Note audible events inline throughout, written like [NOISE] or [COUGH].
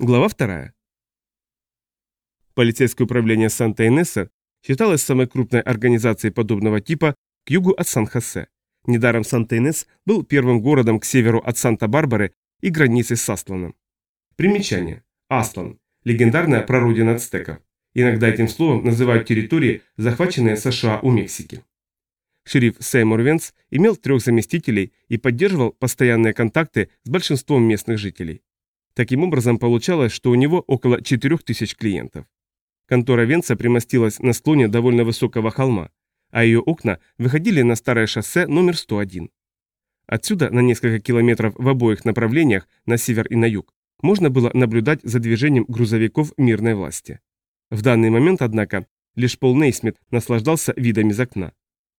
Глава 2. Полицейское управление Санта-Инесса считалось самой крупной организацией подобного типа к югу от Сан-Хосе. Недаром Санта-Инесс был первым городом к северу от Санта-Барбары и границы с Асланом. Примечание. Аслан. Легендарная прародина ацтеков. Иногда этим словом называют территории, захваченные США у Мексики. Шериф Сеймур Венс имел трех заместителей и поддерживал постоянные контакты с большинством местных жителей. Таким образом, получалось, что у него около 4000 клиентов. Контора Венца примостилась на склоне довольно высокого холма, а ее окна выходили на старое шоссе номер 101. Отсюда на несколько километров в обоих направлениях, на север и на юг, можно было наблюдать за движением грузовиков мирной власти. В данный момент, однако, лишь Пол Нейсмит наслаждался видами из окна.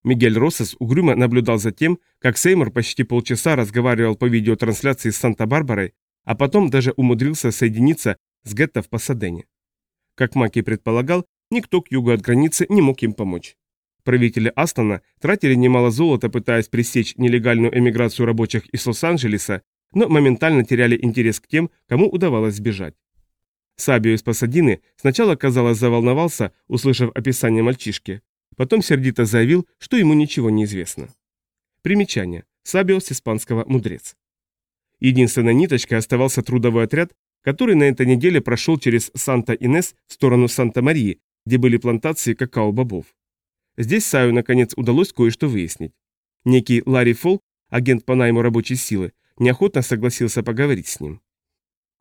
Мигель Россес угрюмо наблюдал за тем, как Сеймур почти полчаса разговаривал по видеотрансляции с Санта-Барбарой а потом даже умудрился соединиться с гетто в Пасадене. Как Маки предполагал, никто к югу от границы не мог им помочь. Правители Астона тратили немало золота, пытаясь пресечь нелегальную эмиграцию рабочих из Лос-Анджелеса, но моментально теряли интерес к тем, кому удавалось сбежать. Сабио из Пасадины сначала, казалось, заволновался, услышав описание мальчишки, потом сердито заявил, что ему ничего не известно. Примечание. Сабио с испанского «мудрец». Единственной ниточкой оставался трудовой отряд, который на этой неделе прошел через Санта-Инес в сторону Санта-Марии, где были плантации какао-бобов. Здесь Саю наконец удалось кое-что выяснить. Некий Ларри Фолк, агент по найму рабочей силы, неохотно согласился поговорить с ним.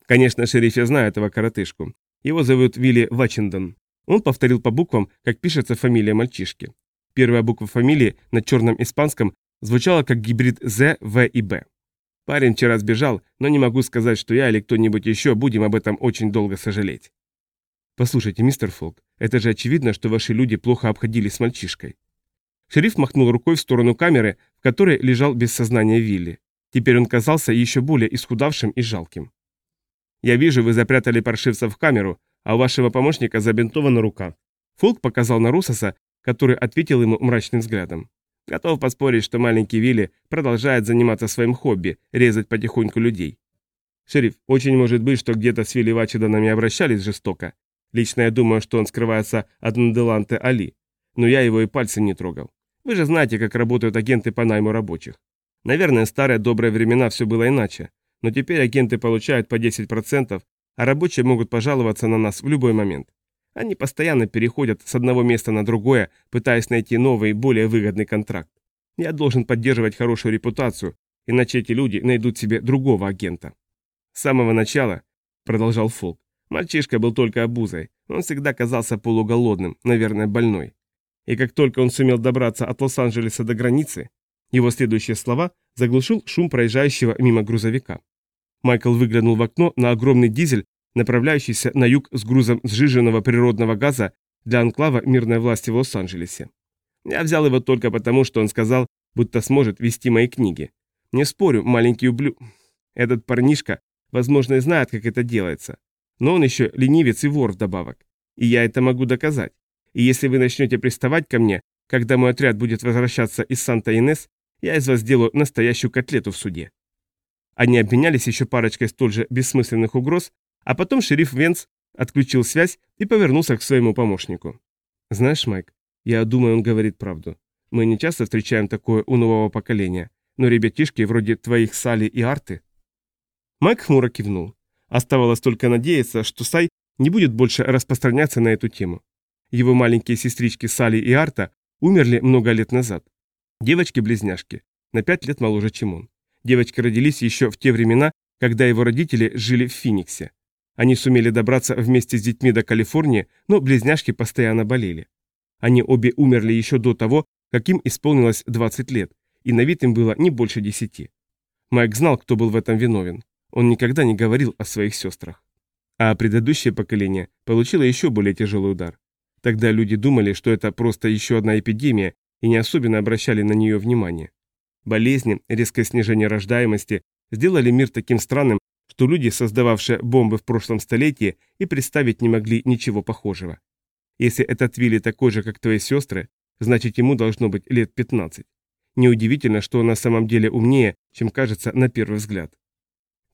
Конечно, шериф я знаю этого коротышку. Его зовут Вилли Вачендон. Он повторил по буквам, как пишется фамилия мальчишки. Первая буква фамилии на черном испанском звучала как гибрид З, В и Б. Парень вчера сбежал, но не могу сказать, что я или кто-нибудь еще будем об этом очень долго сожалеть. Послушайте, мистер Фолк, это же очевидно, что ваши люди плохо обходились с мальчишкой. Шериф махнул рукой в сторону камеры, в которой лежал без сознания Вилли. Теперь он казался еще более исхудавшим и жалким. «Я вижу, вы запрятали паршивца в камеру, а у вашего помощника забинтована рука». Фолк показал на Русоса, который ответил ему мрачным взглядом. Готов поспорить, что маленький Вилли продолжает заниматься своим хобби – резать потихоньку людей. Шериф, очень может быть, что где-то с Вилли Вачеданами обращались жестоко. Лично я думаю, что он скрывается от Наделанте Али. Но я его и пальцем не трогал. Вы же знаете, как работают агенты по найму рабочих. Наверное, в старые добрые времена все было иначе. Но теперь агенты получают по 10%, а рабочие могут пожаловаться на нас в любой момент. Они постоянно переходят с одного места на другое, пытаясь найти новый, более выгодный контракт. Я должен поддерживать хорошую репутацию, иначе эти люди найдут себе другого агента. С самого начала, продолжал Фолк, мальчишка был только обузой. Он всегда казался полуголодным, наверное, больной. И как только он сумел добраться от Лос-Анджелеса до границы, его следующие слова заглушил шум проезжающего мимо грузовика. Майкл выглянул в окно на огромный дизель, направляющийся на юг с грузом сжиженного природного газа для анклава мирной власти в Лос-Анджелесе. Я взял его только потому, что он сказал, будто сможет вести мои книги. Не спорю, маленький ублю... Этот парнишка, возможно, и знает, как это делается. Но он еще ленивец и вор вдобавок. И я это могу доказать. И если вы начнете приставать ко мне, когда мой отряд будет возвращаться из Санта-Инес, я из вас сделаю настоящую котлету в суде. Они обменялись еще парочкой столь же бессмысленных угроз, а потом шериф Венц отключил связь и повернулся к своему помощнику. «Знаешь, Майк, я думаю, он говорит правду. Мы не часто встречаем такое у нового поколения, но ребятишки вроде твоих Сали и Арты...» Майк хмуро кивнул. Оставалось только надеяться, что Сай не будет больше распространяться на эту тему. Его маленькие сестрички Сали и Арта умерли много лет назад. Девочки-близняшки, на пять лет моложе, чем он. Девочки родились еще в те времена, когда его родители жили в Финиксе. Они сумели добраться вместе с детьми до Калифорнии, но близняшки постоянно болели. Они обе умерли еще до того, как им исполнилось 20 лет, и на вид им было не больше десяти. Майк знал, кто был в этом виновен. Он никогда не говорил о своих сестрах. А предыдущее поколение получило еще более тяжелый удар. Тогда люди думали, что это просто еще одна эпидемия, и не особенно обращали на нее внимание. Болезни, резкое снижение рождаемости сделали мир таким странным, что люди, создававшие бомбы в прошлом столетии, и представить не могли ничего похожего. Если этот Вилли такой же, как твои сестры, значит ему должно быть лет 15. Неудивительно, что он на самом деле умнее, чем кажется на первый взгляд.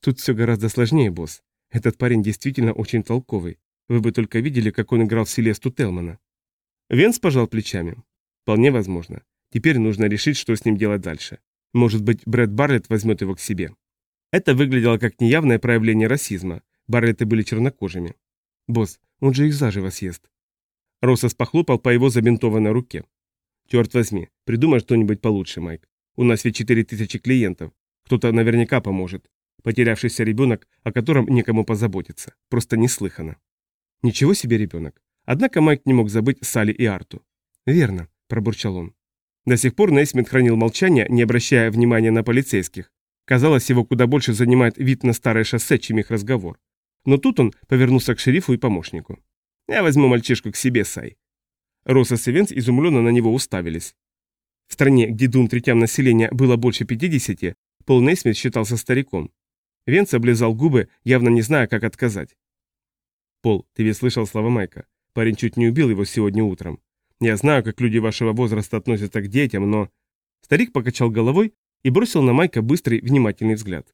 Тут все гораздо сложнее, босс. Этот парень действительно очень толковый. Вы бы только видели, как он играл в Селесту Телмана. Венс пожал плечами. Вполне возможно. Теперь нужно решить, что с ним делать дальше. Может быть, Брэд Барлетт возьмет его к себе. Это выглядело как неявное проявление расизма. Барлетты были чернокожими. «Босс, он же их заживо съест». Россос похлопал по его забинтованной руке. «Черт возьми, придумай что-нибудь получше, Майк. У нас ведь четыре тысячи клиентов. Кто-то наверняка поможет. Потерявшийся ребенок, о котором некому позаботиться. Просто неслыханно». Ничего себе ребенок. Однако Майк не мог забыть Салли и Арту. «Верно», – пробурчал он. До сих пор Нейсмит хранил молчание, не обращая внимания на полицейских. Казалось, его куда больше занимает вид на старое шоссе, чем их разговор. Но тут он повернулся к шерифу и помощнику. «Я возьму мальчишку к себе, Сай». Россос и Венс изумленно на него уставились. В стране, где двум третям населения было больше 50, Пол Нейсмит считался стариком. Венс облизал губы, явно не зная, как отказать. «Пол, ты ведь слышал слова Майка? Парень чуть не убил его сегодня утром. Я знаю, как люди вашего возраста относятся к детям, но...» Старик покачал головой и бросил на Майка быстрый, внимательный взгляд.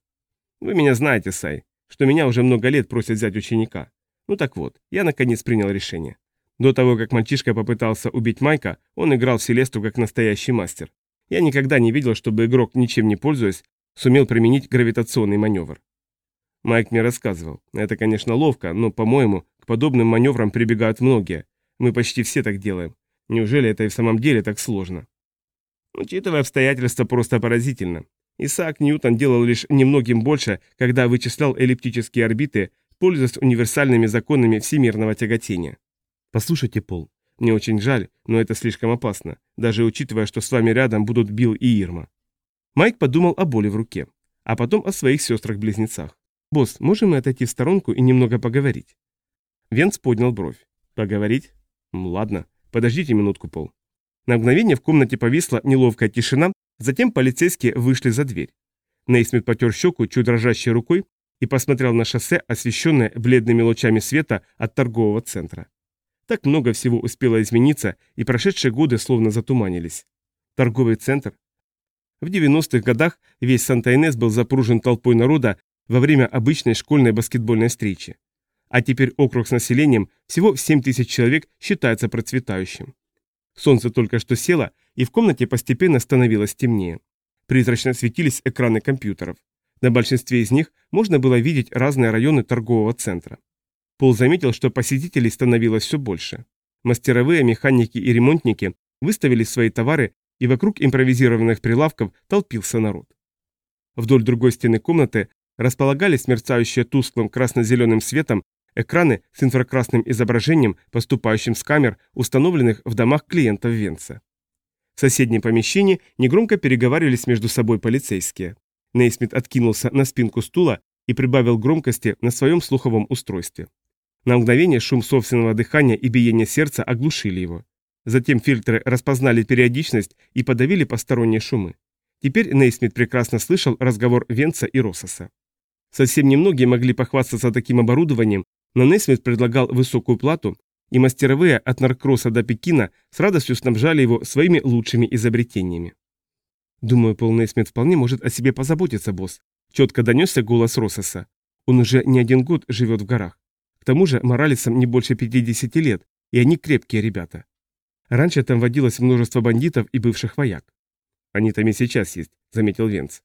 «Вы меня знаете, Сай, что меня уже много лет просят взять ученика. Ну так вот, я наконец принял решение. До того, как мальчишка попытался убить Майка, он играл в Селесту как настоящий мастер. Я никогда не видел, чтобы игрок, ничем не пользуясь, сумел применить гравитационный маневр. Майк мне рассказывал. Это, конечно, ловко, но, по-моему, к подобным маневрам прибегают многие. Мы почти все так делаем. Неужели это и в самом деле так сложно? Учитывая обстоятельства, просто поразительно. Исаак Ньютон делал лишь немногим больше, когда вычислял эллиптические орбиты, пользуясь универсальными законами всемирного тяготения. Послушайте, Пол, мне очень жаль, но это слишком опасно, даже учитывая, что с вами рядом будут Билл и Ирма. Майк подумал о боли в руке, а потом о своих сестрах-близнецах. «Босс, можем мы отойти в сторонку и немного поговорить?» Венц поднял бровь. «Поговорить? Ладно, подождите минутку, Пол». На мгновение в комнате повисла неловкая тишина, затем полицейские вышли за дверь. Нейсмит потер щеку чуть дрожащей рукой и посмотрел на шоссе, освещенное бледными лучами света от торгового центра. Так много всего успело измениться, и прошедшие годы словно затуманились. Торговый центр. В 90-х годах весь Санта-Инес был запружен толпой народа во время обычной школьной баскетбольной встречи. А теперь округ с населением всего 7 тысяч человек считается процветающим. Солнце только что село, и в комнате постепенно становилось темнее. Призрачно светились экраны компьютеров. На большинстве из них можно было видеть разные районы торгового центра. Пол заметил, что посетителей становилось все больше. Мастеровые, механики и ремонтники выставили свои товары, и вокруг импровизированных прилавков толпился народ. Вдоль другой стены комнаты располагались мерцающие тусклым красно-зеленым светом экраны с инфракрасным изображением, поступающим с камер, установленных в домах клиентов Венца. В соседнем помещении негромко переговаривались между собой полицейские. Нейсмит откинулся на спинку стула и прибавил громкости на своем слуховом устройстве. На мгновение шум собственного дыхания и биение сердца оглушили его. Затем фильтры распознали периодичность и подавили посторонние шумы. Теперь Нейсмит прекрасно слышал разговор Венца и Россоса. Совсем немногие могли похвастаться таким оборудованием, но Нейсмит предлагал высокую плату, и мастеровые от Наркроса до Пекина с радостью снабжали его своими лучшими изобретениями. «Думаю, Пол Нейсмит вполне может о себе позаботиться, босс», — четко донесся голос Россоса. «Он уже не один год живет в горах. К тому же Моралесам не больше 50 лет, и они крепкие ребята. Раньше там водилось множество бандитов и бывших вояк. Они там и сейчас есть, заметил Венц.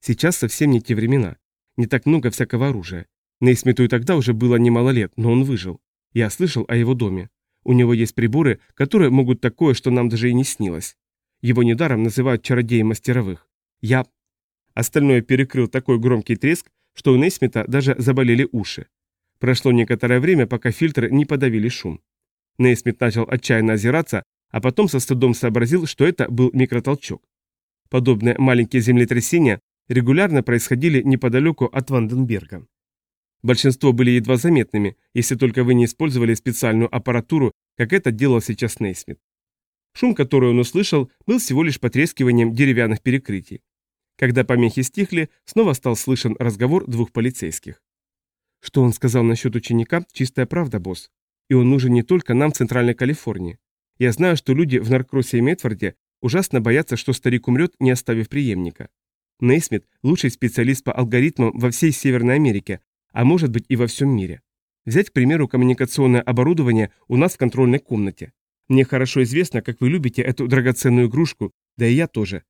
Сейчас совсем не те времена. Не так много всякого оружия. Нейсмиту и тогда уже было немало лет, но он выжил. Я слышал о его доме. У него есть приборы, которые могут такое, что нам даже и не снилось. Его недаром называют чародеем мастеровых. Я... Остальное перекрыл такой громкий треск, что у Нейсмита даже заболели уши. Прошло некоторое время, пока фильтры не подавили шум. Нейсмит начал отчаянно озираться, а потом со стыдом сообразил, что это был микротолчок. Подобные маленькие землетрясения регулярно происходили неподалеку от Ванденберга. Большинство были едва заметными, если только вы не использовали специальную аппаратуру, как это делал сейчас Нейсмит. Шум, который он услышал, был всего лишь потрескиванием деревянных перекрытий. Когда помехи стихли, снова стал слышен разговор двух полицейских. Что он сказал насчет ученика, чистая правда, босс. И он нужен не только нам в Центральной Калифорнии. Я знаю, что люди в Наркросе и Метфорде ужасно боятся, что старик умрет, не оставив преемника. Нейсмит – лучший специалист по алгоритмам во всей Северной Америке, а может быть и во всем мире. Взять, к примеру, коммуникационное оборудование у нас в контрольной комнате. Мне хорошо известно, как вы любите эту драгоценную игрушку, да и я тоже.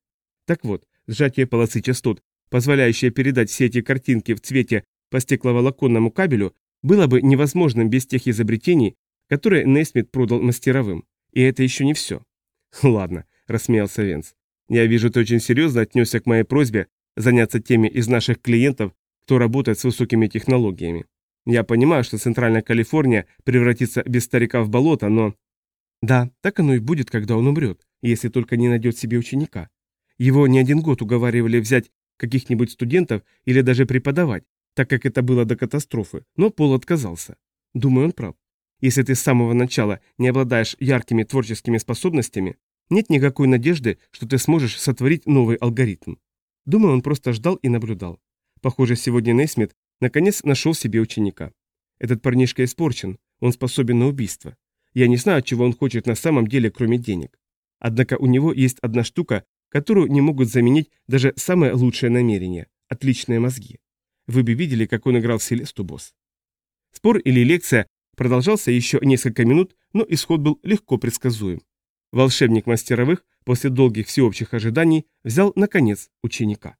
Так вот, сжатие полосы частот, позволяющее передать все эти картинки в цвете по стекловолоконному кабелю, было бы невозможным без тех изобретений, которые Нейсмит продал мастеровым. И это еще не все. [LAUGHS] Ладно, рассмеялся Венс. Я вижу, ты очень серьезно отнесся к моей просьбе заняться теми из наших клиентов, кто работает с высокими технологиями. Я понимаю, что Центральная Калифорния превратится без старика в болото, но... Да, так оно и будет, когда он умрет, если только не найдет себе ученика. Его не один год уговаривали взять каких-нибудь студентов или даже преподавать, так как это было до катастрофы, но Пол отказался. Думаю, он прав. Если ты с самого начала не обладаешь яркими творческими способностями, нет никакой надежды, что ты сможешь сотворить новый алгоритм. Думаю, он просто ждал и наблюдал. Похоже, сегодня Нейсмит наконец нашел себе ученика. Этот парнишка испорчен, он способен на убийство. Я не знаю, чего он хочет на самом деле, кроме денег. Однако у него есть одна штука, которую не могут заменить даже самые лучшие намерения – отличные мозги. Вы бы видели, как он играл в Селесту, босс. Спор или лекция продолжался еще несколько минут, но исход был легко предсказуем. Волшебник мастеровых после долгих всеобщих ожиданий взял, наконец, ученика.